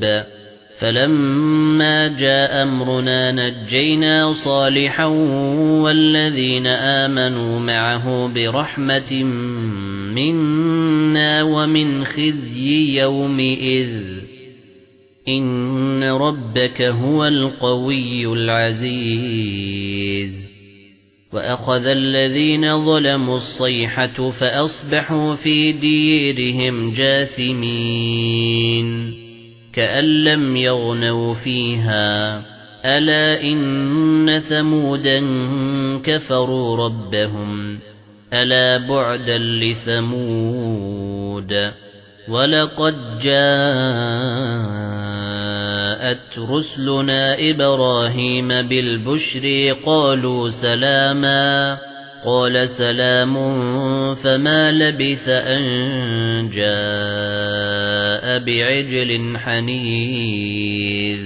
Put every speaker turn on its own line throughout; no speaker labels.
الْقُلُوبِ فَلَمَّا جَاءَ أَمْرُنَا نَجَّيْنَا صَالِحًا وَالَّذِينَ آمَنُوا مَعَهُ بِرَحْمَةٍ مِنَّا وَمِنْ خِزْيِ يَوْمِئِذٍ إِنَّ رَبَّكَ هُوَ الْقَوِيُّ الْعَزِيزُ وَأَخَذَ الَّذِينَ ظَلَمُوا الصَّيْحَةُ فَأَصْبَحُوا فِي دِيَارِهِمْ جَاثِمِينَ كأن لم يغنوا فيها. ألا إن ثمودا كفروا ربهم. ألا بعدا لثمود. ولقد جاءت رسلنا إبراهيم بالبشر قالوا سلاما. قال سلام فما لبث أن جاء. بعجل حنيذ.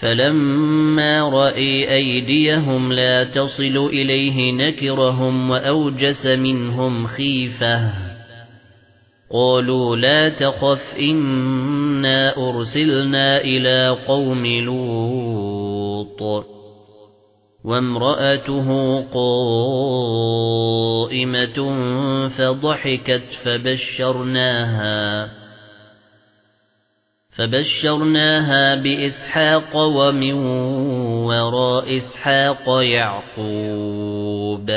فلما رأي أيديهم لا تصل إليه نكرهم وأوجس منهم خيفة. قالوا لا تخف إنا أرسلنا إلى قوم لوط. وامرأته قائمة فضحكت فبشرناها. فبشرناها بإسحاق ومن وراء إسحاق يعقوب.